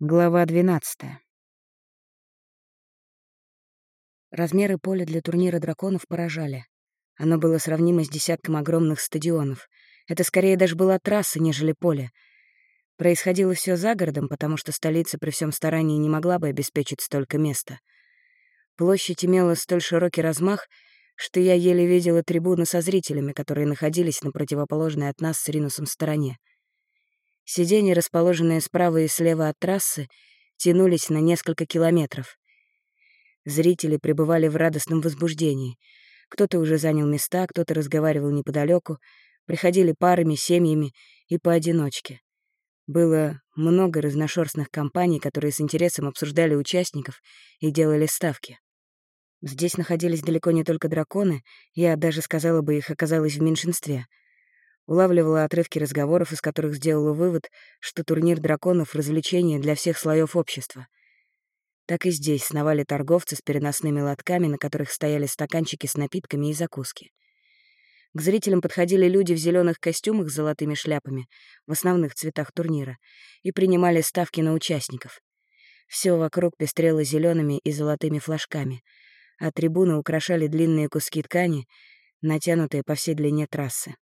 Глава 12. Размеры поля для турнира драконов поражали. Оно было сравнимо с десятком огромных стадионов. Это скорее даже была трасса, нежели поле. Происходило все за городом, потому что столица при всем старании не могла бы обеспечить столько места. Площадь имела столь широкий размах, что я еле видела трибуны со зрителями, которые находились на противоположной от нас с Ринусом стороне. Сиденья, расположенные справа и слева от трассы, тянулись на несколько километров. Зрители пребывали в радостном возбуждении. Кто-то уже занял места, кто-то разговаривал неподалеку, приходили парами, семьями и поодиночке. Было много разношерстных компаний, которые с интересом обсуждали участников и делали ставки. Здесь находились далеко не только драконы, я даже сказала бы, их оказалось в меньшинстве — улавливала отрывки разговоров, из которых сделала вывод, что турнир драконов — развлечение для всех слоев общества. Так и здесь сновали торговцы с переносными лотками, на которых стояли стаканчики с напитками и закуски. К зрителям подходили люди в зеленых костюмах с золотыми шляпами, в основных цветах турнира, и принимали ставки на участников. Все вокруг пестрело зелеными и золотыми флажками, а трибуны украшали длинные куски ткани, натянутые по всей длине трассы.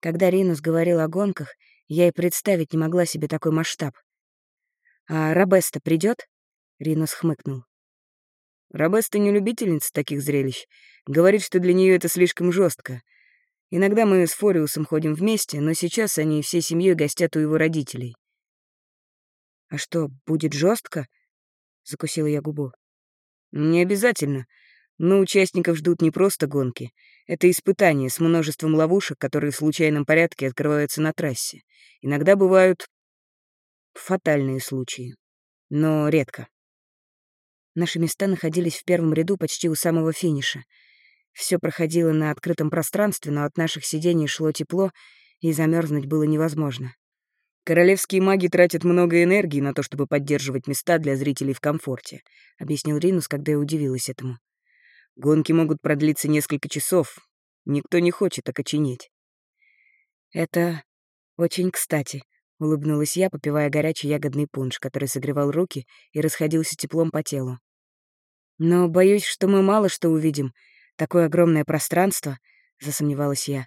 Когда Ринус говорил о гонках, я и представить не могла себе такой масштаб. «А Робеста придет? Ринус хмыкнул. Робеста не любительница таких зрелищ. Говорит, что для нее это слишком жестко. Иногда мы с Фориусом ходим вместе, но сейчас они всей семьей гостят у его родителей. «А что, будет жестко? закусила я губу. «Не обязательно. Но участников ждут не просто гонки. Это испытания с множеством ловушек, которые в случайном порядке открываются на трассе. Иногда бывают фатальные случаи, но редко. Наши места находились в первом ряду почти у самого финиша. Все проходило на открытом пространстве, но от наших сидений шло тепло, и замерзнуть было невозможно. «Королевские маги тратят много энергии на то, чтобы поддерживать места для зрителей в комфорте», — объяснил Ринус, когда я удивилась этому. Гонки могут продлиться несколько часов. Никто не хочет окоченеть. Это очень кстати, улыбнулась я, попивая горячий ягодный пунш, который согревал руки и расходился теплом по телу. Но боюсь, что мы мало что увидим. Такое огромное пространство, засомневалась я.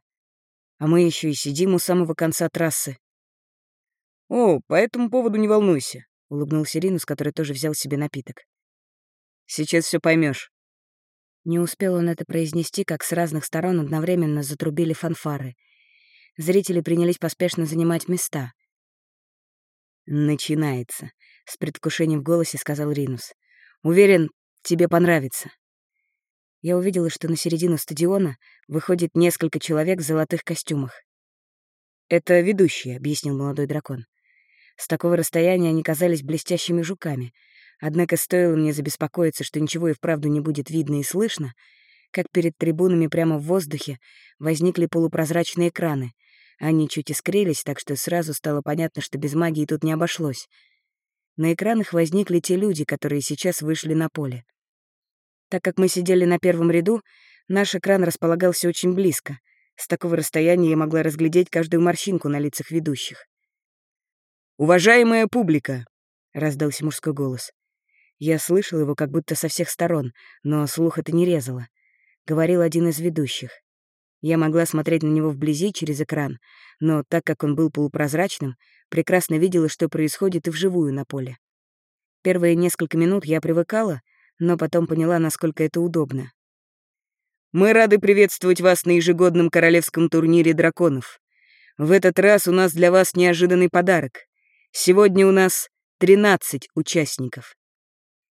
А мы еще и сидим у самого конца трассы. О, по этому поводу не волнуйся, улыбнулся Ринус, который тоже взял себе напиток. Сейчас все поймешь. Не успел он это произнести, как с разных сторон одновременно затрубили фанфары. Зрители принялись поспешно занимать места. «Начинается», — с предвкушением в голосе сказал Ринус. «Уверен, тебе понравится». Я увидела, что на середину стадиона выходит несколько человек в золотых костюмах. «Это ведущие», — объяснил молодой дракон. С такого расстояния они казались блестящими жуками — Однако стоило мне забеспокоиться, что ничего и вправду не будет видно и слышно, как перед трибунами прямо в воздухе возникли полупрозрачные экраны. Они чуть искрились, так что сразу стало понятно, что без магии тут не обошлось. На экранах возникли те люди, которые сейчас вышли на поле. Так как мы сидели на первом ряду, наш экран располагался очень близко. С такого расстояния я могла разглядеть каждую морщинку на лицах ведущих. «Уважаемая публика!» — раздался мужской голос. Я слышал его как будто со всех сторон, но слух это не резало. Говорил один из ведущих. Я могла смотреть на него вблизи через экран, но так как он был полупрозрачным, прекрасно видела, что происходит и вживую на поле. Первые несколько минут я привыкала, но потом поняла, насколько это удобно. «Мы рады приветствовать вас на ежегодном королевском турнире драконов. В этот раз у нас для вас неожиданный подарок. Сегодня у нас 13 участников.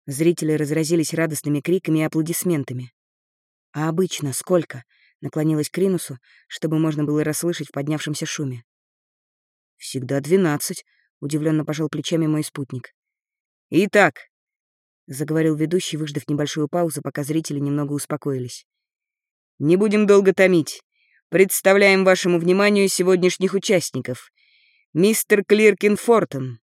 Зрители разразились радостными криками и аплодисментами. «А обычно сколько?» — наклонилась к Ринусу, чтобы можно было расслышать в поднявшемся шуме. «Всегда двенадцать», — удивленно пожал плечами мой спутник. «Итак», — заговорил ведущий, выждав небольшую паузу, пока зрители немного успокоились. «Не будем долго томить. Представляем вашему вниманию сегодняшних участников. Мистер Клиркин Фортон,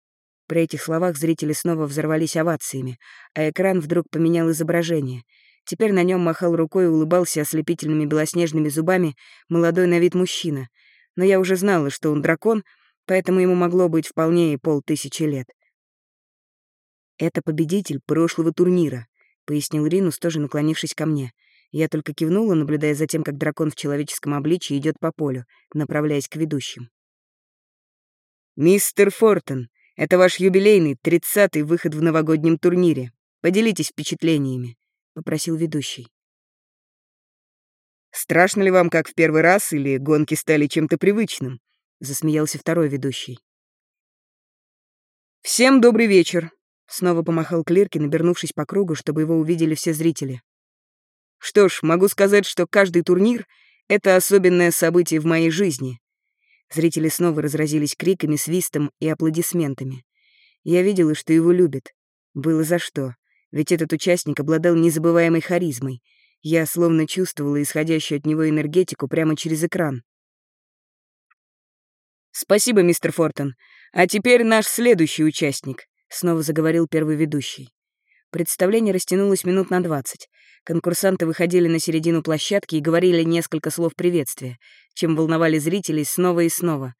при этих словах зрители снова взорвались овациями, а экран вдруг поменял изображение. Теперь на нем махал рукой и улыбался ослепительными белоснежными зубами молодой на вид мужчина. Но я уже знала, что он дракон, поэтому ему могло быть вполне и полтысячи лет — «Это победитель прошлого турнира», — пояснил Ринус, тоже наклонившись ко мне. Я только кивнула, наблюдая за тем, как дракон в человеческом обличии идет по полю, направляясь к ведущим. «Мистер Фортон, это ваш юбилейный, тридцатый выход в новогоднем турнире. Поделитесь впечатлениями», — попросил ведущий. «Страшно ли вам, как в первый раз, или гонки стали чем-то привычным?» — засмеялся второй ведущий. «Всем добрый вечер», — снова помахал Клиркин, обернувшись по кругу, чтобы его увидели все зрители. «Что ж, могу сказать, что каждый турнир — это особенное событие в моей жизни». Зрители снова разразились криками, свистом и аплодисментами. Я видела, что его любят. Было за что, ведь этот участник обладал незабываемой харизмой. Я словно чувствовала исходящую от него энергетику прямо через экран. «Спасибо, мистер Фортон. А теперь наш следующий участник», — снова заговорил первый ведущий. Представление растянулось минут на двадцать. Конкурсанты выходили на середину площадки и говорили несколько слов приветствия, чем волновали зрителей снова и снова.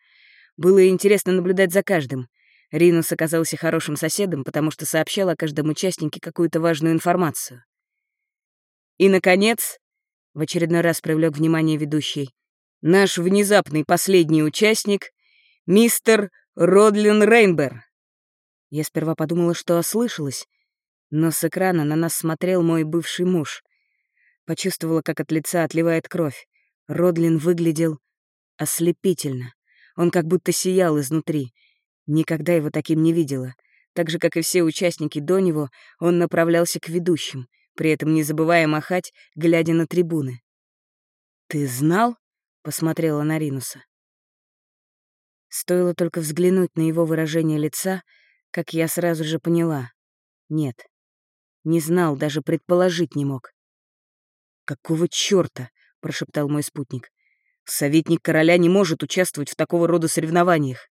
Было интересно наблюдать за каждым. Ринус оказался хорошим соседом, потому что сообщал о каждом участнике какую-то важную информацию. И, наконец, в очередной раз привлек внимание ведущий, наш внезапный последний участник — мистер Родлин Рейнбер. Я сперва подумала, что ослышалась, но с экрана на нас смотрел мой бывший муж. Почувствовала, как от лица отливает кровь. Родлин выглядел ослепительно. Он как будто сиял изнутри. Никогда его таким не видела. Так же, как и все участники до него, он направлялся к ведущим, при этом не забывая махать, глядя на трибуны. «Ты знал?» — посмотрела на Ринуса. Стоило только взглянуть на его выражение лица, как я сразу же поняла. Нет, не знал, даже предположить не мог. «Какого чёрта?» — прошептал мой спутник. «Советник короля не может участвовать в такого рода соревнованиях».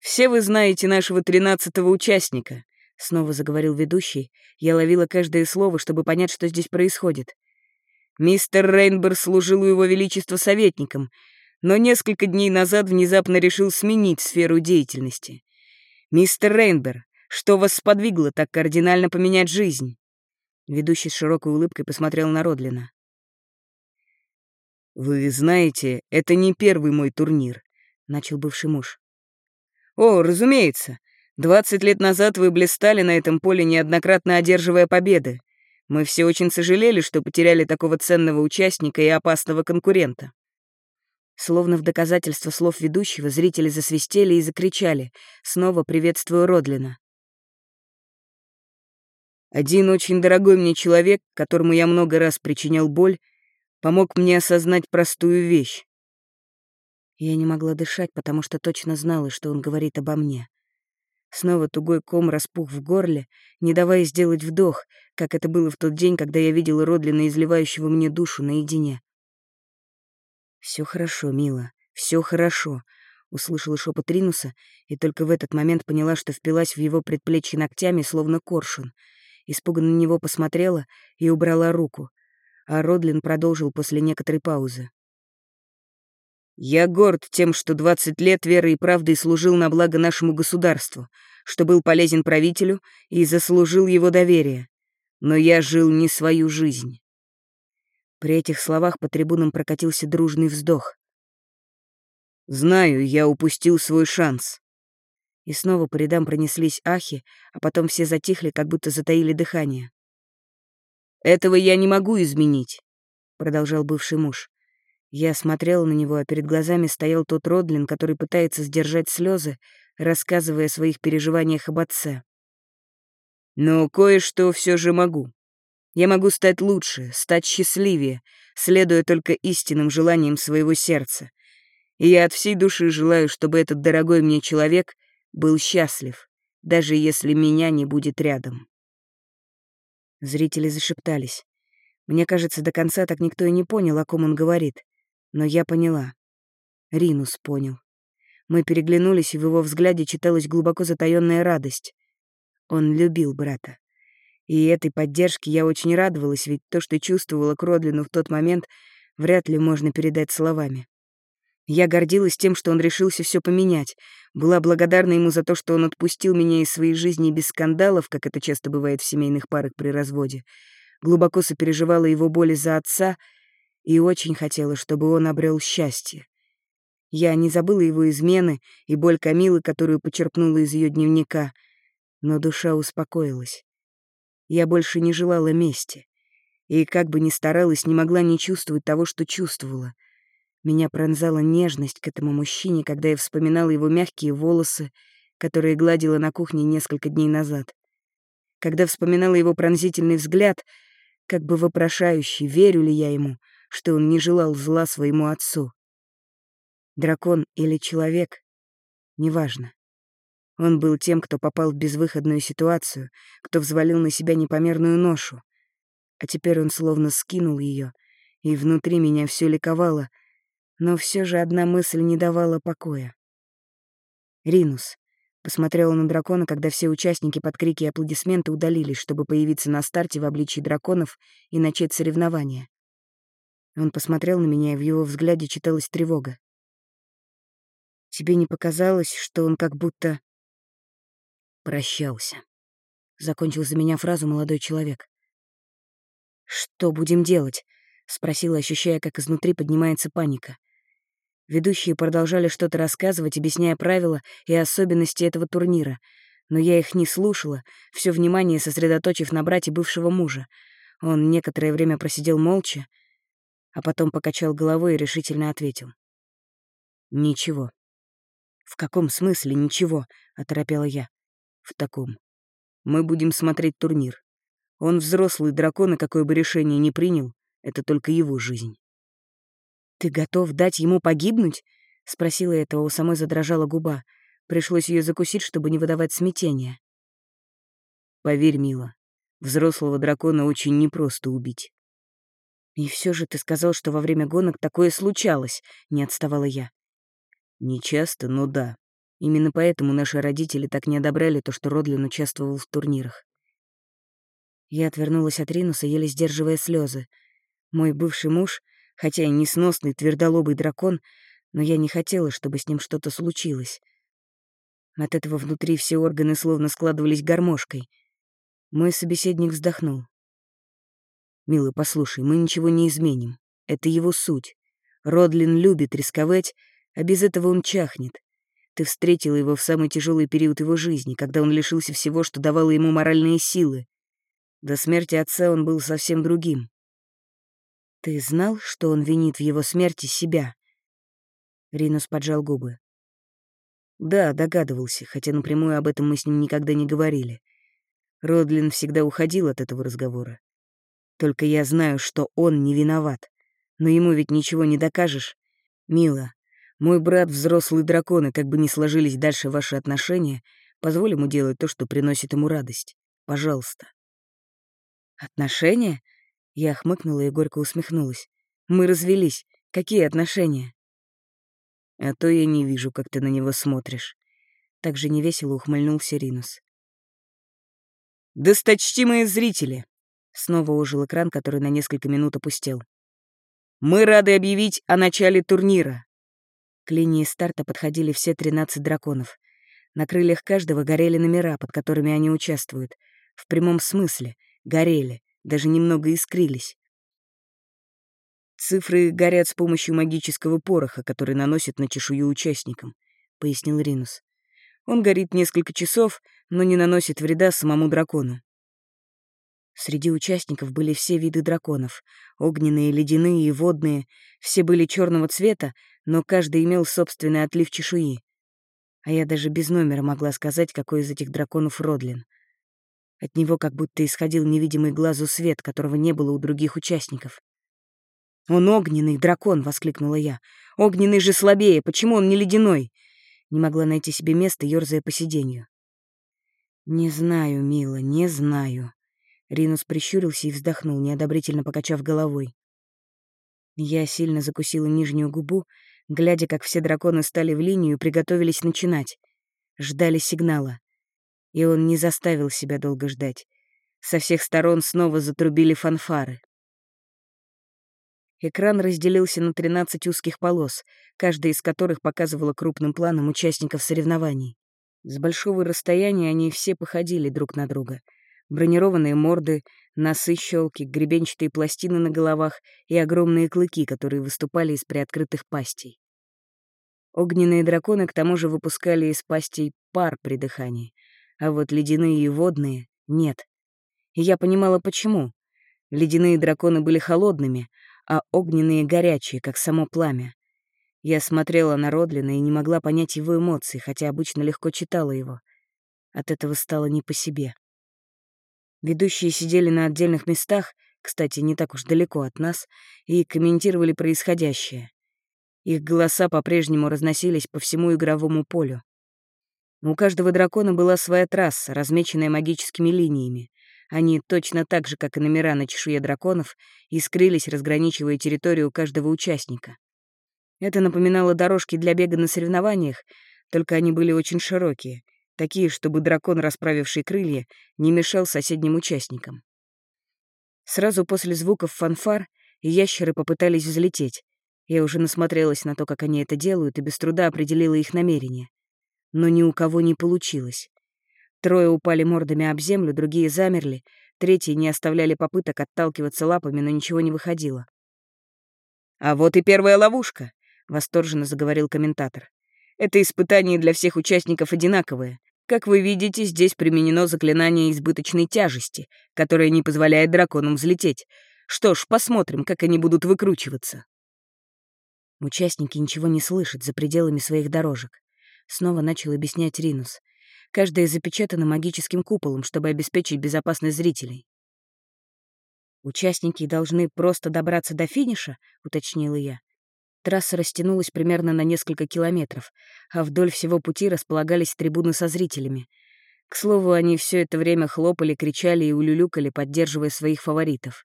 «Все вы знаете нашего тринадцатого участника», — снова заговорил ведущий. Я ловила каждое слово, чтобы понять, что здесь происходит. «Мистер Рейнбер служил у его величества советником, но несколько дней назад внезапно решил сменить сферу деятельности. Мистер Рейнбер, что вас сподвигло так кардинально поменять жизнь?» Ведущий с широкой улыбкой посмотрел на Родлина. «Вы знаете, это не первый мой турнир», — начал бывший муж. «О, разумеется. Двадцать лет назад вы блистали на этом поле, неоднократно одерживая победы. Мы все очень сожалели, что потеряли такого ценного участника и опасного конкурента». Словно в доказательство слов ведущего, зрители засвистели и закричали, снова приветствуя Родлина. Один очень дорогой мне человек, которому я много раз причинял боль, помог мне осознать простую вещь. Я не могла дышать, потому что точно знала, что он говорит обо мне. Снова тугой ком распух в горле, не давая сделать вдох, как это было в тот день, когда я видела Родлина, изливающего мне душу наедине. Все хорошо, мила, все хорошо», — услышала шепот Ринуса, и только в этот момент поняла, что впилась в его предплечье ногтями, словно коршун — испуганно на него посмотрела и убрала руку, а Родлин продолжил после некоторой паузы. «Я горд тем, что 20 лет верой и правдой служил на благо нашему государству, что был полезен правителю и заслужил его доверие. Но я жил не свою жизнь». При этих словах по трибунам прокатился дружный вздох. «Знаю, я упустил свой шанс. И снова по рядам пронеслись ахи, а потом все затихли, как будто затаили дыхание. «Этого я не могу изменить», — продолжал бывший муж. Я смотрела на него, а перед глазами стоял тот Родлин, который пытается сдержать слезы, рассказывая о своих переживаниях об отце. «Но кое-что все же могу. Я могу стать лучше, стать счастливее, следуя только истинным желаниям своего сердца. И я от всей души желаю, чтобы этот дорогой мне человек — был счастлив, даже если меня не будет рядом. Зрители зашептались. Мне кажется, до конца так никто и не понял, о ком он говорит. Но я поняла. Ринус понял. Мы переглянулись, и в его взгляде читалась глубоко затаённая радость. Он любил брата. И этой поддержке я очень радовалась, ведь то, что чувствовала к Родлину в тот момент, вряд ли можно передать словами. Я гордилась тем, что он решился все поменять. Была благодарна ему за то, что он отпустил меня из своей жизни без скандалов, как это часто бывает в семейных парах при разводе. Глубоко сопереживала его боли за отца и очень хотела, чтобы он обрел счастье. Я не забыла его измены и боль Камилы, которую почерпнула из ее дневника, но душа успокоилась. Я больше не желала мести, и, как бы ни старалась, не могла не чувствовать того, что чувствовала — меня пронзала нежность к этому мужчине, когда я вспоминала его мягкие волосы, которые гладила на кухне несколько дней назад. Когда вспоминала его пронзительный взгляд, как бы вопрошающий, верю ли я ему, что он не желал зла своему отцу. Дракон или человек — неважно. Он был тем, кто попал в безвыходную ситуацию, кто взвалил на себя непомерную ношу. А теперь он словно скинул ее, и внутри меня все ликовало — но все же одна мысль не давала покоя. «Ринус», — посмотрела на дракона, когда все участники под крики и аплодисменты удалились, чтобы появиться на старте в обличии драконов и начать соревнования. Он посмотрел на меня, и в его взгляде читалась тревога. «Тебе не показалось, что он как будто...» «Прощался», — закончил за меня фразу молодой человек. «Что будем делать?» — спросила, ощущая, как изнутри поднимается паника. Ведущие продолжали что-то рассказывать, объясняя правила и особенности этого турнира, но я их не слушала, все внимание сосредоточив на брате бывшего мужа. Он некоторое время просидел молча, а потом покачал головой и решительно ответил. «Ничего». «В каком смысле ничего?» — оторопела я. «В таком. Мы будем смотреть турнир. Он взрослый дракон, и какое бы решение ни принял, это только его жизнь». «Ты готов дать ему погибнуть?» — спросила этого, у самой задрожала губа. Пришлось ее закусить, чтобы не выдавать смятения. «Поверь, мила, взрослого дракона очень непросто убить». «И все же ты сказал, что во время гонок такое случалось», — не отставала я. «Не часто, но да. Именно поэтому наши родители так не одобряли то, что Родлин участвовал в турнирах». Я отвернулась от Ринуса, еле сдерживая слезы. Мой бывший муж — хотя и несносный твердолобый дракон, но я не хотела, чтобы с ним что-то случилось. От этого внутри все органы словно складывались гармошкой. Мой собеседник вздохнул. «Милый, послушай, мы ничего не изменим. Это его суть. Родлин любит рисковать, а без этого он чахнет. Ты встретила его в самый тяжелый период его жизни, когда он лишился всего, что давало ему моральные силы. До смерти отца он был совсем другим. «Ты знал, что он винит в его смерти себя?» Ринус поджал губы. «Да, догадывался, хотя напрямую об этом мы с ним никогда не говорили. Родлин всегда уходил от этого разговора. Только я знаю, что он не виноват. Но ему ведь ничего не докажешь. Мила, мой брат — взрослый дракон, и как бы ни сложились дальше ваши отношения, позволь ему делать то, что приносит ему радость. Пожалуйста». «Отношения?» Я хмыкнула и горько усмехнулась. «Мы развелись. Какие отношения?» «А то я не вижу, как ты на него смотришь». Так же невесело ухмыльнулся Ринус. «Досточтимые зрители!» Снова ожил экран, который на несколько минут опустел. «Мы рады объявить о начале турнира!» К линии старта подходили все 13 драконов. На крыльях каждого горели номера, под которыми они участвуют. В прямом смысле — горели даже немного искрились. «Цифры горят с помощью магического пороха, который наносит на чешую участникам», — пояснил Ринус. «Он горит несколько часов, но не наносит вреда самому дракону». Среди участников были все виды драконов — огненные, ледяные и водные. Все были черного цвета, но каждый имел собственный отлив чешуи. А я даже без номера могла сказать, какой из этих драконов Родлин. От него как будто исходил невидимый глазу свет, которого не было у других участников. «Он огненный дракон!» — воскликнула я. «Огненный же слабее! Почему он не ледяной?» Не могла найти себе места, ёрзая по сиденью. «Не знаю, мила, не знаю». Ринус прищурился и вздохнул, неодобрительно покачав головой. Я сильно закусила нижнюю губу, глядя, как все драконы стали в линию и приготовились начинать. Ждали сигнала и он не заставил себя долго ждать. Со всех сторон снова затрубили фанфары. Экран разделился на 13 узких полос, каждая из которых показывала крупным планом участников соревнований. С большого расстояния они все походили друг на друга. Бронированные морды, носы-щелки, гребенчатые пластины на головах и огромные клыки, которые выступали из приоткрытых пастей. Огненные драконы к тому же выпускали из пастей пар при дыхании, а вот ледяные и водные — нет. И я понимала, почему. Ледяные драконы были холодными, а огненные — горячие, как само пламя. Я смотрела на Родлина и не могла понять его эмоций, хотя обычно легко читала его. От этого стало не по себе. Ведущие сидели на отдельных местах, кстати, не так уж далеко от нас, и комментировали происходящее. Их голоса по-прежнему разносились по всему игровому полю. У каждого дракона была своя трасса, размеченная магическими линиями. Они точно так же, как и номера на чешуе драконов, искрились, разграничивая территорию каждого участника. Это напоминало дорожки для бега на соревнованиях, только они были очень широкие, такие, чтобы дракон, расправивший крылья, не мешал соседним участникам. Сразу после звуков фанфар ящеры попытались взлететь, я уже насмотрелась на то, как они это делают, и без труда определила их намерение. Но ни у кого не получилось. Трое упали мордами об землю, другие замерли, третьи не оставляли попыток отталкиваться лапами, но ничего не выходило. «А вот и первая ловушка», — восторженно заговорил комментатор. «Это испытание для всех участников одинаковое. Как вы видите, здесь применено заклинание избыточной тяжести, которое не позволяет драконам взлететь. Что ж, посмотрим, как они будут выкручиваться». Участники ничего не слышат за пределами своих дорожек. Снова начал объяснять Ринус. Каждая запечатана магическим куполом, чтобы обеспечить безопасность зрителей. «Участники должны просто добраться до финиша?» — уточнила я. Трасса растянулась примерно на несколько километров, а вдоль всего пути располагались трибуны со зрителями. К слову, они все это время хлопали, кричали и улюлюкали, поддерживая своих фаворитов.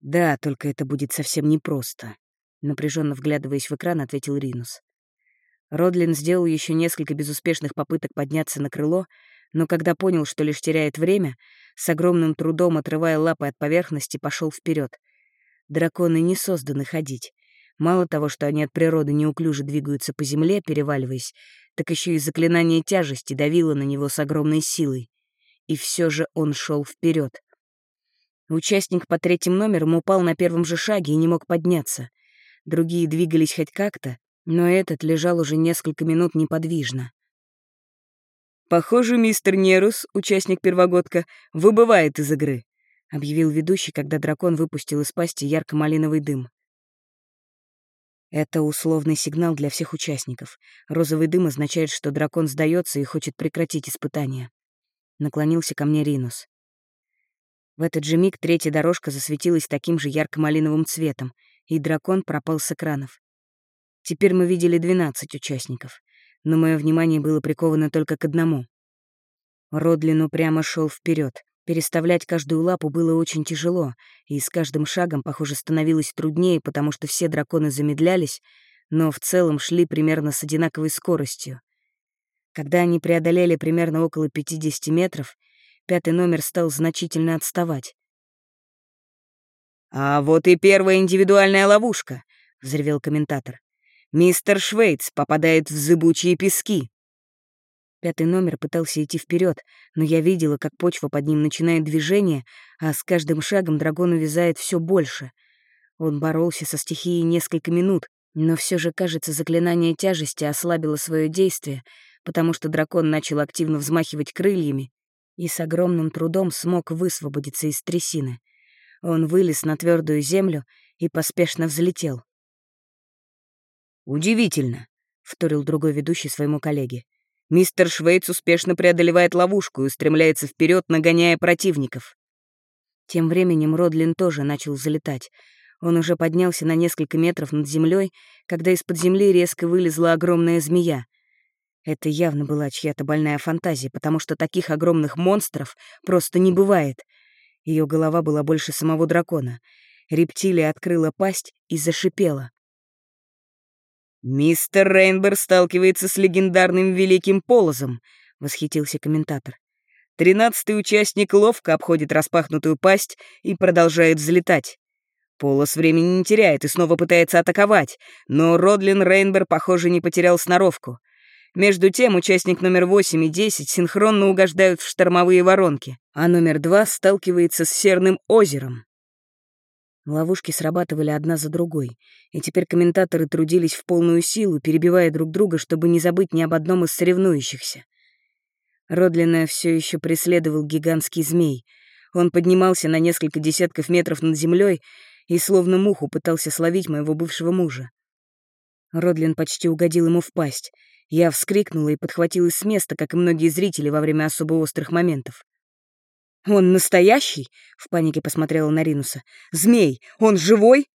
«Да, только это будет совсем непросто», напряженно вглядываясь в экран, ответил Ринус. Родлин сделал еще несколько безуспешных попыток подняться на крыло, но когда понял, что лишь теряет время, с огромным трудом отрывая лапы от поверхности, пошел вперед. Драконы не созданы ходить. Мало того, что они от природы неуклюже двигаются по земле, переваливаясь, так еще и заклинание тяжести давило на него с огромной силой. И все же он шел вперед. Участник по третьим номерам упал на первом же шаге и не мог подняться — Другие двигались хоть как-то, но этот лежал уже несколько минут неподвижно. «Похоже, мистер Нерус, участник первогодка, выбывает из игры», — объявил ведущий, когда дракон выпустил из пасти ярко-малиновый дым. Это условный сигнал для всех участников. Розовый дым означает, что дракон сдается и хочет прекратить испытание. Наклонился ко мне Ринус. В этот же миг третья дорожка засветилась таким же ярко-малиновым цветом, и дракон пропал с экранов. Теперь мы видели 12 участников, но мое внимание было приковано только к одному. Родлин упрямо шел вперед. Переставлять каждую лапу было очень тяжело, и с каждым шагом, похоже, становилось труднее, потому что все драконы замедлялись, но в целом шли примерно с одинаковой скоростью. Когда они преодолели примерно около 50 метров, пятый номер стал значительно отставать. «А вот и первая индивидуальная ловушка», — взревел комментатор. «Мистер Швейц попадает в зыбучие пески». Пятый номер пытался идти вперед, но я видела, как почва под ним начинает движение, а с каждым шагом дракон увязает все больше. Он боролся со стихией несколько минут, но все же, кажется, заклинание тяжести ослабило свое действие, потому что дракон начал активно взмахивать крыльями и с огромным трудом смог высвободиться из трясины. Он вылез на твердую землю и поспешно взлетел. «Удивительно», — вторил другой ведущий своему коллеге. «Мистер Швейц успешно преодолевает ловушку и устремляется вперед, нагоняя противников». Тем временем Родлин тоже начал взлетать. Он уже поднялся на несколько метров над землей, когда из-под земли резко вылезла огромная змея. Это явно была чья-то больная фантазия, потому что таких огромных монстров просто не бывает — ее голова была больше самого дракона. Рептилия открыла пасть и зашипела. «Мистер Рейнбер сталкивается с легендарным Великим Полозом», — восхитился комментатор. Тринадцатый участник ловко обходит распахнутую пасть и продолжает взлетать. Полос времени не теряет и снова пытается атаковать, но Родлин Рейнбер, похоже, не потерял сноровку. Между тем, участник номер 8 и 10 синхронно угождают в штормовые воронки, а номер 2 сталкивается с Серным озером. Ловушки срабатывали одна за другой, и теперь комментаторы трудились в полную силу, перебивая друг друга, чтобы не забыть ни об одном из соревнующихся. Родлина все еще преследовал гигантский змей. Он поднимался на несколько десятков метров над землей и словно муху пытался словить моего бывшего мужа. Родлин почти угодил ему в пасть. Я вскрикнула и подхватилась с места, как и многие зрители во время особо острых моментов. «Он настоящий?» — в панике посмотрела на Ринуса. «Змей! Он живой?»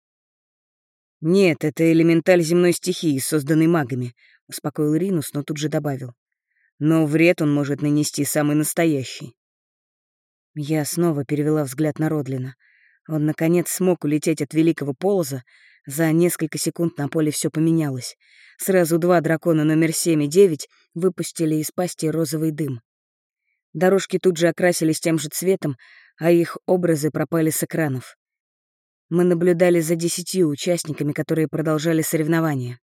«Нет, это элементаль земной стихии, созданный магами», — успокоил Ринус, но тут же добавил. «Но вред он может нанести самый настоящий». Я снова перевела взгляд на Родлина. Он, наконец, смог улететь от великого полоза. За несколько секунд на поле все поменялось. Сразу два дракона номер 7 и 9 выпустили из пасти розовый дым. Дорожки тут же окрасились тем же цветом, а их образы пропали с экранов. Мы наблюдали за десятью участниками, которые продолжали соревнования.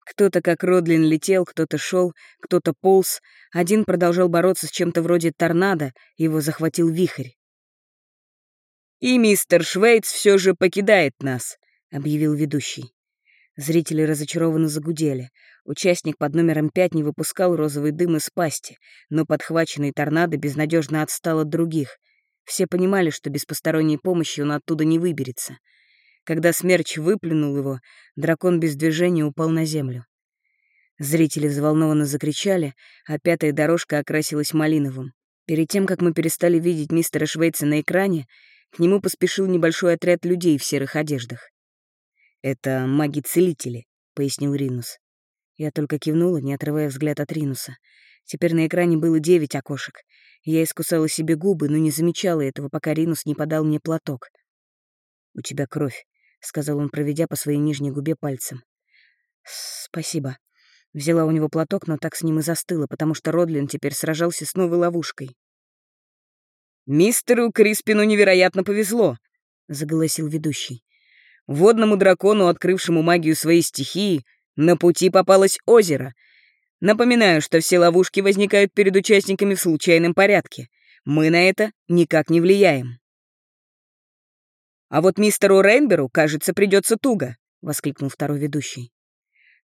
Кто-то, как Родлин, летел, кто-то шел, кто-то полз, один продолжал бороться с чем-то вроде торнадо, его захватил вихрь. «И мистер Швейц все же покидает нас», — объявил ведущий. Зрители разочарованно загудели. Участник под номером пять не выпускал розовый дым из пасти, но подхваченный торнадо безнадежно отстал от других. Все понимали, что без посторонней помощи он оттуда не выберется. Когда смерч выплюнул его, дракон без движения упал на землю. Зрители взволнованно закричали, а пятая дорожка окрасилась малиновым. Перед тем, как мы перестали видеть мистера Швейца на экране, к нему поспешил небольшой отряд людей в серых одеждах. «Это маги-целители», — пояснил Ринус. Я только кивнула, не отрывая взгляд от Ринуса. Теперь на экране было девять окошек. Я искусала себе губы, но не замечала этого, пока Ринус не подал мне платок. «У тебя кровь», — сказал он, проведя по своей нижней губе пальцем. «Спасибо». Взяла у него платок, но так с ним и застыла, потому что Родлин теперь сражался с новой ловушкой. «Мистеру Криспину невероятно повезло», — заголосил ведущий. «Водному дракону, открывшему магию своей стихии, на пути попалось озеро. Напоминаю, что все ловушки возникают перед участниками в случайном порядке. Мы на это никак не влияем. «А вот мистеру Рейнберу, кажется, придется туго», — воскликнул второй ведущий.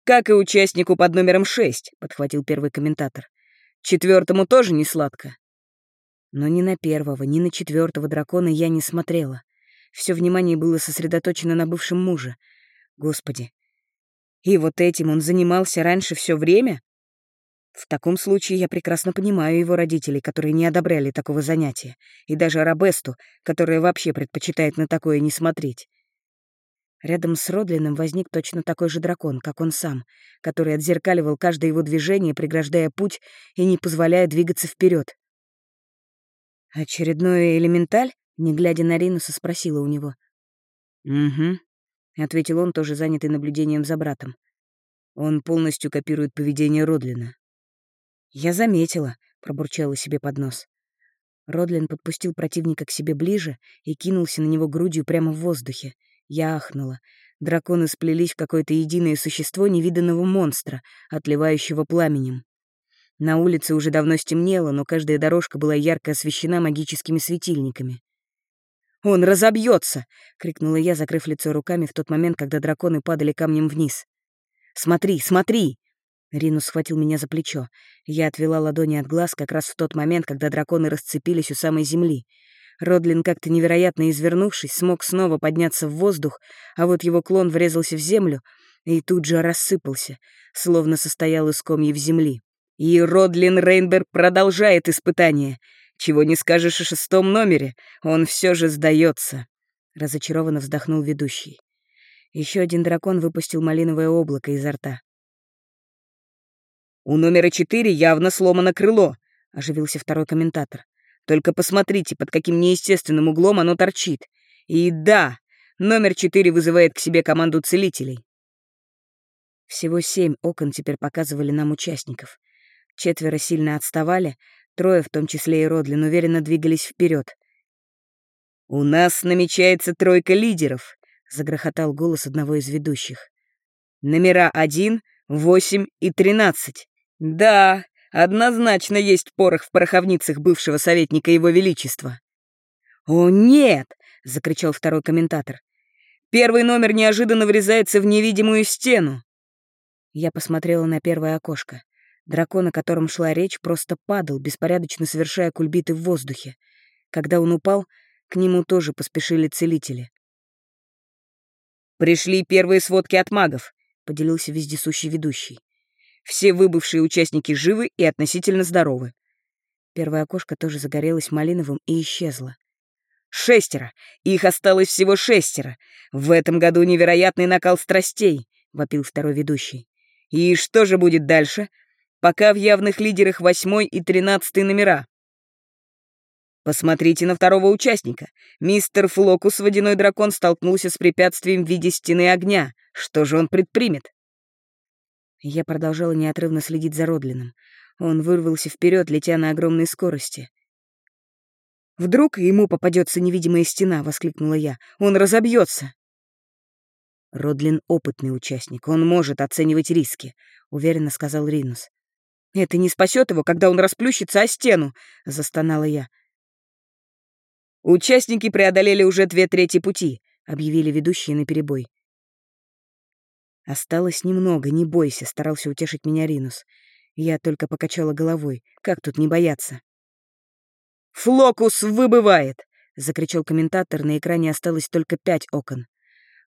«Как и участнику под номером шесть», — подхватил первый комментатор. «Четвертому тоже не сладко». Но ни на первого, ни на четвертого дракона я не смотрела. Все внимание было сосредоточено на бывшем муже. Господи, и вот этим он занимался раньше все время? В таком случае я прекрасно понимаю его родителей, которые не одобряли такого занятия, и даже Арабесту, которая вообще предпочитает на такое не смотреть. Рядом с Родлином возник точно такой же дракон, как он сам, который отзеркаливал каждое его движение, преграждая путь и не позволяя двигаться вперед. «Очередной элементаль?» — не глядя на Ринуса, спросила у него. «Угу», — ответил он, тоже занятый наблюдением за братом. Он полностью копирует поведение Родлина. «Я заметила», — пробурчала себе под нос. Родлин подпустил противника к себе ближе и кинулся на него грудью прямо в воздухе. Я ахнула. Драконы сплелись в какое-то единое существо невиданного монстра, отливающего пламенем. На улице уже давно стемнело, но каждая дорожка была ярко освещена магическими светильниками. «Он разобьется!» — крикнула я, закрыв лицо руками в тот момент, когда драконы падали камнем вниз. «Смотри, смотри!» Ринус схватил меня за плечо. Я отвела ладони от глаз как раз в тот момент, когда драконы расцепились у самой земли. Родлин, как-то невероятно извернувшись, смог снова подняться в воздух, а вот его клон врезался в землю и тут же рассыпался, словно состоял из комьев земли. И Родлин Рейнберг продолжает испытание. Чего не скажешь о шестом номере, он все же сдается. Разочарованно вздохнул ведущий. Еще один дракон выпустил малиновое облако изо рта. «У номера четыре явно сломано крыло», — оживился второй комментатор. «Только посмотрите, под каким неестественным углом оно торчит. И да, номер четыре вызывает к себе команду целителей». Всего семь окон теперь показывали нам участников. Четверо сильно отставали, Трое, в том числе и Родлин, уверенно двигались вперед. «У нас намечается тройка лидеров», загрохотал голос одного из ведущих. «Номера один, восемь и тринадцать. Да, однозначно есть порох в пороховницах бывшего советника Его Величества». «О, нет!» — закричал второй комментатор. «Первый номер неожиданно врезается в невидимую стену». Я посмотрела на первое окошко. Дракон, о котором шла речь, просто падал, беспорядочно совершая кульбиты в воздухе. Когда он упал, к нему тоже поспешили целители. «Пришли первые сводки от магов», — поделился вездесущий ведущий. «Все выбывшие участники живы и относительно здоровы». Первое окошко тоже загорелось малиновым и исчезло. «Шестеро! Их осталось всего шестеро! В этом году невероятный накал страстей!» — вопил второй ведущий. «И что же будет дальше? Пока в явных лидерах восьмой и тринадцатый номера. Посмотрите на второго участника. Мистер Флокус, водяной дракон, столкнулся с препятствием в виде стены огня. Что же он предпримет? Я продолжала неотрывно следить за Родлином. Он вырвался вперед, летя на огромной скорости. «Вдруг ему попадется невидимая стена!» — воскликнула я. «Он разобьется!» «Родлин — опытный участник, он может оценивать риски», — уверенно сказал Ринус. «Это не спасет его, когда он расплющится о стену!» — застонала я. «Участники преодолели уже две трети пути», — объявили ведущие наперебой. «Осталось немного, не бойся», — старался утешить меня Ринус. Я только покачала головой. Как тут не бояться? «Флокус выбывает!» — закричал комментатор. На экране осталось только пять окон.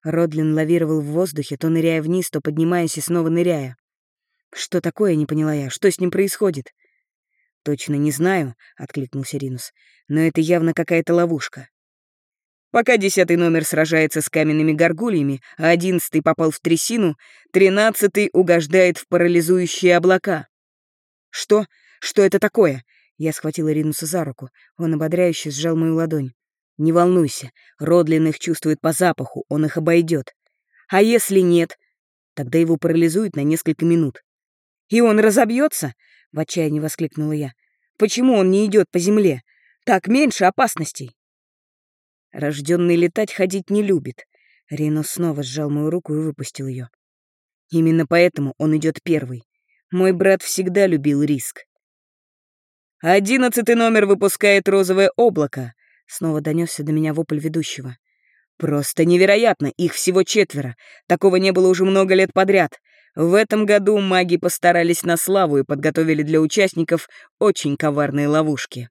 Родлин лавировал в воздухе, то ныряя вниз, то поднимаясь и снова ныряя. «Что такое?» — не поняла я. «Что с ним происходит?» «Точно не знаю», — откликнулся Ринус. «Но это явно какая-то ловушка. Пока десятый номер сражается с каменными горгульями, а одиннадцатый попал в трясину, тринадцатый угождает в парализующие облака». «Что? Что это такое?» Я схватила Ринуса за руку. Он ободряюще сжал мою ладонь. «Не волнуйся, Родлин их чувствует по запаху, он их обойдет. А если нет, тогда его парализует на несколько минут. «И он разобьется?» — в отчаянии воскликнула я. «Почему он не идет по земле? Так меньше опасностей». Рожденный летать ходить не любит. Рино снова сжал мою руку и выпустил ее. Именно поэтому он идет первый. Мой брат всегда любил риск. «Одиннадцатый номер выпускает розовое облако», — снова донесся до меня вопль ведущего. «Просто невероятно, их всего четверо. Такого не было уже много лет подряд. В этом году маги постарались на славу и подготовили для участников очень коварные ловушки.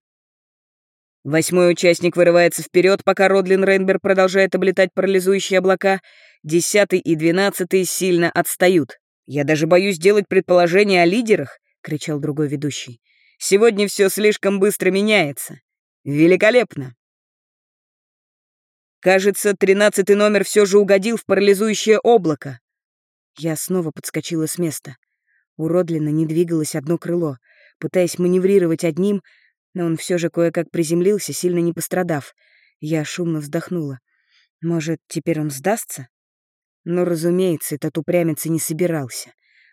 Восьмой участник вырывается вперед, пока Родлин Рейнбер продолжает облетать парализующие облака. Десятый и двенадцатый сильно отстают. «Я даже боюсь делать предположения о лидерах», — кричал другой ведущий. «Сегодня все слишком быстро меняется. Великолепно!» Кажется, тринадцатый номер все же угодил в парализующее облако. Я снова подскочила с места. У не двигалось одно крыло. Пытаясь маневрировать одним, но он все же кое-как приземлился, сильно не пострадав. Я шумно вздохнула. Может, теперь он сдастся? Но, разумеется, этот упрямец и не собирался.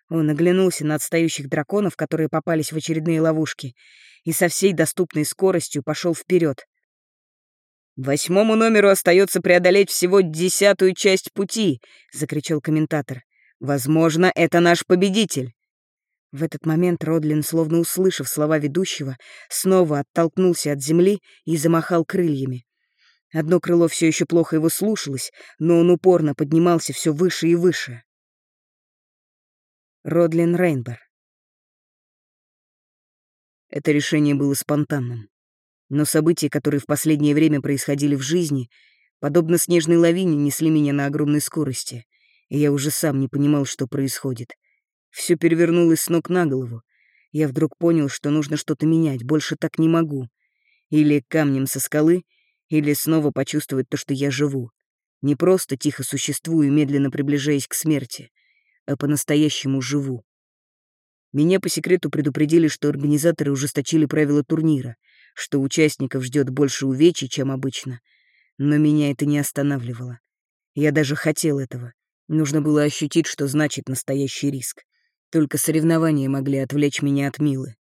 Он оглянулся на отстающих драконов, которые попались в очередные ловушки, и со всей доступной скоростью пошел вперед. «Восьмому номеру остается преодолеть всего десятую часть пути», — закричал комментатор. Возможно, это наш победитель. В этот момент Родлин, словно услышав слова ведущего, снова оттолкнулся от земли и замахал крыльями. Одно крыло все еще плохо его слушалось, но он упорно поднимался все выше и выше. Родлин Рейнбер. Это решение было спонтанным. Но события, которые в последнее время происходили в жизни, подобно снежной лавине, несли меня на огромной скорости — и я уже сам не понимал, что происходит. Все перевернулось с ног на голову. Я вдруг понял, что нужно что-то менять, больше так не могу. Или камнем со скалы, или снова почувствовать то, что я живу. Не просто тихо существую, медленно приближаясь к смерти, а по-настоящему живу. Меня по секрету предупредили, что организаторы ужесточили правила турнира, что участников ждет больше увечий, чем обычно. Но меня это не останавливало. Я даже хотел этого. Нужно было ощутить, что значит настоящий риск. Только соревнования могли отвлечь меня от Милы.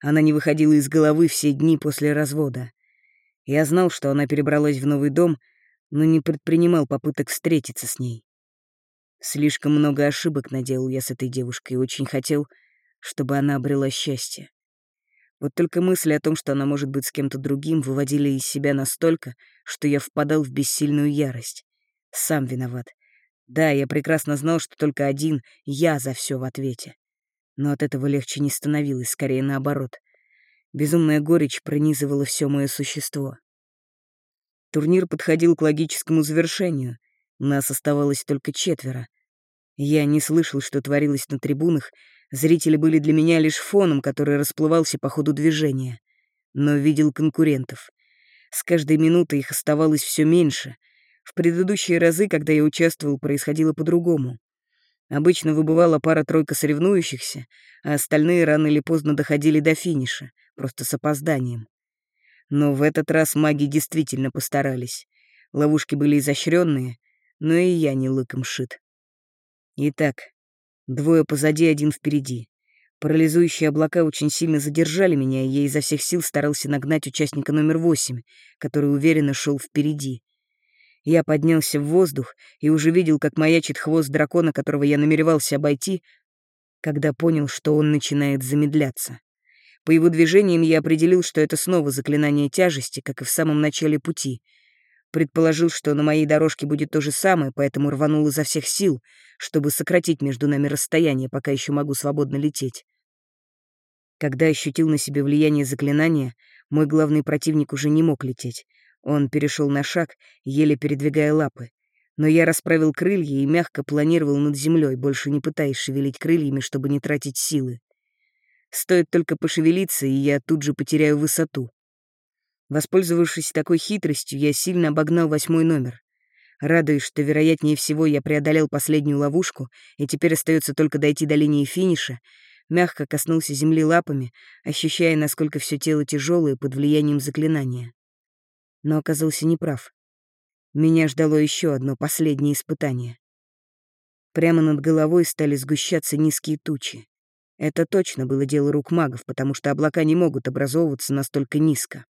Она не выходила из головы все дни после развода. Я знал, что она перебралась в новый дом, но не предпринимал попыток встретиться с ней. Слишком много ошибок наделал я с этой девушкой и очень хотел, чтобы она обрела счастье. Вот только мысли о том, что она может быть с кем-то другим, выводили из себя настолько, что я впадал в бессильную ярость. Сам виноват. Да, я прекрасно знал, что только один я за все в ответе. Но от этого легче не становилось, скорее наоборот. Безумная горечь пронизывала все мое существо. Турнир подходил к логическому завершению. Нас оставалось только четверо. Я не слышал, что творилось на трибунах, зрители были для меня лишь фоном, который расплывался по ходу движения. Но видел конкурентов. С каждой минутой их оставалось все меньше. В предыдущие разы, когда я участвовал, происходило по-другому. Обычно выбывала пара-тройка соревнующихся, а остальные рано или поздно доходили до финиша, просто с опозданием. Но в этот раз маги действительно постарались. Ловушки были изощренные, но и я не лыком шит. Итак, двое позади, один впереди. Парализующие облака очень сильно задержали меня, и я изо всех сил старался нагнать участника номер восемь, который уверенно шел впереди. Я поднялся в воздух и уже видел, как маячит хвост дракона, которого я намеревался обойти, когда понял, что он начинает замедляться. По его движениям я определил, что это снова заклинание тяжести, как и в самом начале пути — Предположил, что на моей дорожке будет то же самое, поэтому рванул изо всех сил, чтобы сократить между нами расстояние, пока еще могу свободно лететь. Когда ощутил на себе влияние заклинания, мой главный противник уже не мог лететь. Он перешел на шаг, еле передвигая лапы. Но я расправил крылья и мягко планировал над землей, больше не пытаясь шевелить крыльями, чтобы не тратить силы. Стоит только пошевелиться, и я тут же потеряю высоту. Воспользовавшись такой хитростью, я сильно обогнал восьмой номер. Радуясь, что, вероятнее всего, я преодолел последнюю ловушку, и теперь остается только дойти до линии финиша, мягко коснулся земли лапами, ощущая, насколько все тело тяжелое под влиянием заклинания. Но оказался неправ. Меня ждало еще одно последнее испытание. Прямо над головой стали сгущаться низкие тучи. Это точно было дело рук магов, потому что облака не могут образовываться настолько низко.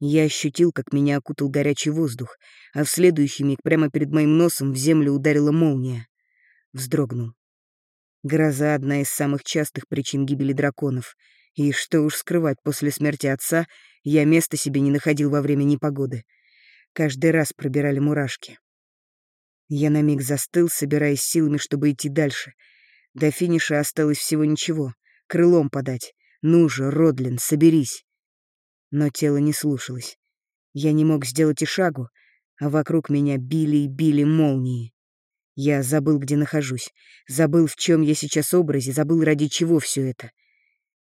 Я ощутил, как меня окутал горячий воздух, а в следующий миг прямо перед моим носом в землю ударила молния. Вздрогнул. Гроза — одна из самых частых причин гибели драконов. И что уж скрывать, после смерти отца я места себе не находил во время непогоды. Каждый раз пробирали мурашки. Я на миг застыл, собираясь силами, чтобы идти дальше. До финиша осталось всего ничего. Крылом подать. Ну же, Родлин, соберись. Но тело не слушалось. Я не мог сделать и шагу, а вокруг меня били и били молнии. Я забыл, где нахожусь, забыл, в чем я сейчас образе, забыл, ради чего все это.